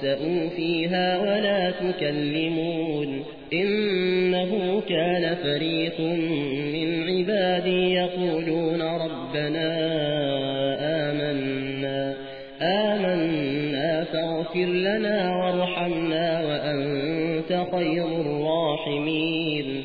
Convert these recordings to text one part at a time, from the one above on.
قال اخسأوا فيها ولا تكلمون إنه كان فريق من عبادي يقولون ربنا آمنا آمنا فاغفر لنا وارحمنا وأنت خير الراحمين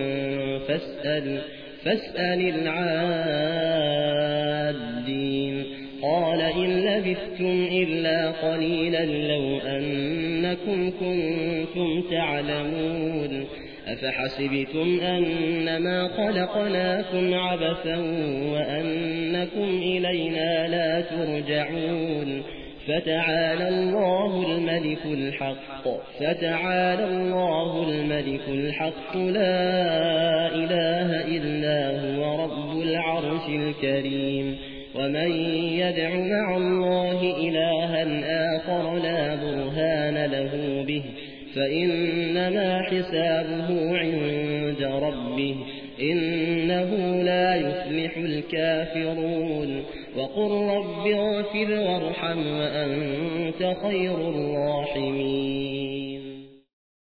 فاسأل, فاسأل العادين. قال إن لبثتم إلا قليلا لو أنكم كنتم تعلمون. أفحسبتم أنما خلقناكم عبثا وأنكم إلينا لا ترجعون. فتعالى الله الملك الحق فتعالى الله الملك الحق لا إله إلا هو رب العرش الكريم ومن يدع مع الله إلها آخر لا برهان له به فإنما حسابه عند ربه إنه لا يفلح الكافرون وقل رب اغفر وارحم وأنت خير الراحمين